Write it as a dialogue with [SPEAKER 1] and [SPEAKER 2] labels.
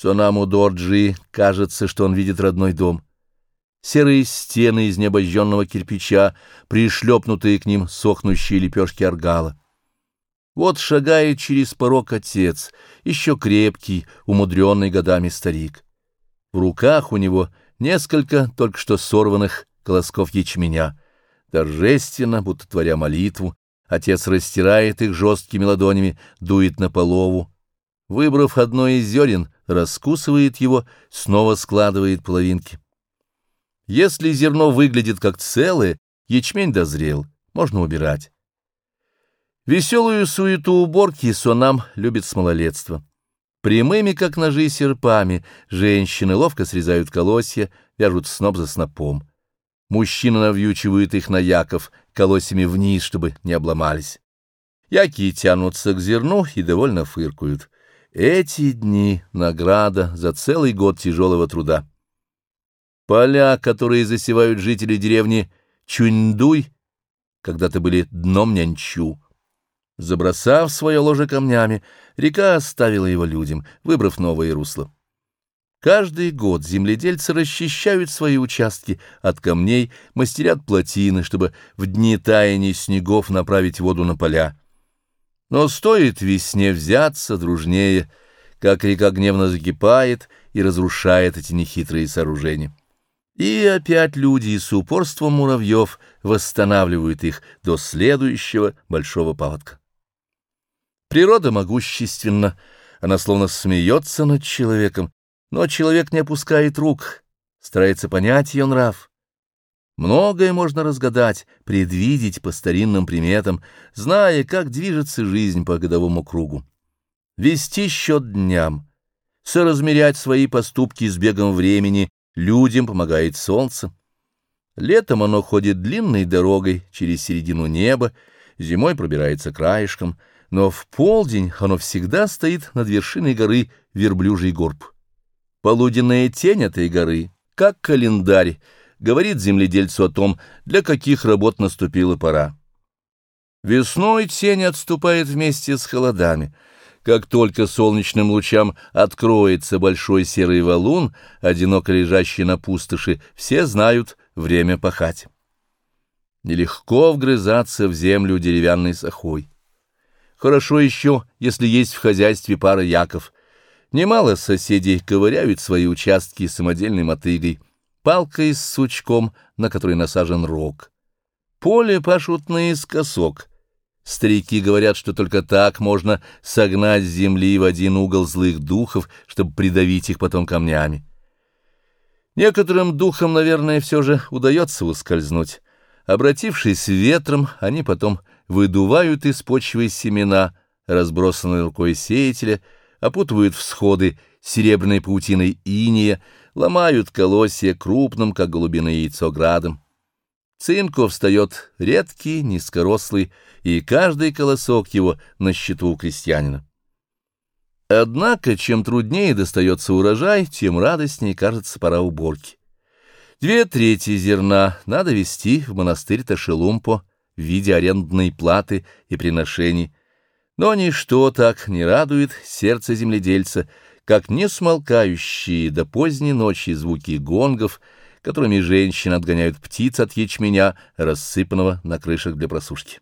[SPEAKER 1] Сонаму Дорджи кажется, что он видит родной дом. Серые стены из необожженного кирпича, пришлепнутые к ним сохнущие лепешки аргала. Вот шагает через порог отец, еще крепкий, умудренный годами старик. В руках у него несколько только что сорванных колосков ячменя. Торжественно, будто творя молитву, отец растирает их жесткими ладонями, дует на полову. Выбрав одно из зерен, раскусывает его, снова складывает половинки. Если зерно выглядит как целое, ячмень дозрел, можно убирать. Веселую суету уборки Сонам любит с малолетства. Прямыми, как ножи, серпами женщины ловко срезают колосья, вяжут сноп за снопом. Мужчины навьючивают их на яков колосьями вниз, чтобы не обломались. Яки тянутся к зерну и довольно фыркают. Эти дни — награда за целый год тяжелого труда. Поля, которые засевают жители деревни Чуньдуй, когда-то были дном Нянчу. Забросав свое ложе камнями, река оставила его людям, выбрав новые русла. Каждый год земледельцы расчищают свои участки от камней, мастерят плотины, чтобы в дни таяния снегов направить воду на поля. Но стоит весне взяться дружнее, как река гневно закипает и разрушает эти нехитрые сооружения. И опять люди с упорством муравьев восстанавливают их до следующего большого паводка. Природа могущественна, она словно смеется над человеком, но человек не опускает рук, старается понять ее нрав. Многое можно разгадать, предвидеть по старинным приметам, зная, как движется жизнь по годовому кругу. Вести счет дням, соразмерять свои поступки с бегом времени, людям помогает солнце. Летом оно ходит длинной дорогой через середину неба, зимой пробирается краешком, но в полдень оно всегда стоит над вершиной горы Верблюжий горб. Полуденная тень этой горы, как календарь, говорит земледельцу о том, для каких работ наступила пора. Весной тень отступает вместе с холодами. Как только солнечным лучам откроется большой серый валун, одиноко лежащий на пустоши, все знают время пахать. Нелегко вгрызаться в землю деревянной сахой. Хорошо еще, если есть в хозяйстве пара яков — Немало соседей ковыряют свои участки самодельной мотыгой, палкой с сучком, на которой насажен рог. Поле пашут наискосок. Старики говорят, что только так можно согнать с земли в один угол злых духов, чтобы придавить их потом камнями. Некоторым духам, наверное, все же удается ускользнуть. Обратившись ветром, они потом выдувают из почвы семена, разбросанные рукой сеятеля, опутывают всходы серебряной паутиной иния, ломают колосья крупным, как голубиное яйцо, градом. Цинко встает редкий, низкорослый, и каждый колосок его на счету у крестьянина. Однако, чем труднее достается урожай, тем радостнее кажется пора уборки. Две трети зерна надо вести в монастырь Ташелумпо в виде арендной платы и приношений, но ничто так не радует сердце земледельца, как несмолкающие до поздней ночи звуки гонгов, которыми женщины отгоняют птиц от ячменя, рассыпанного на крышах для просушки.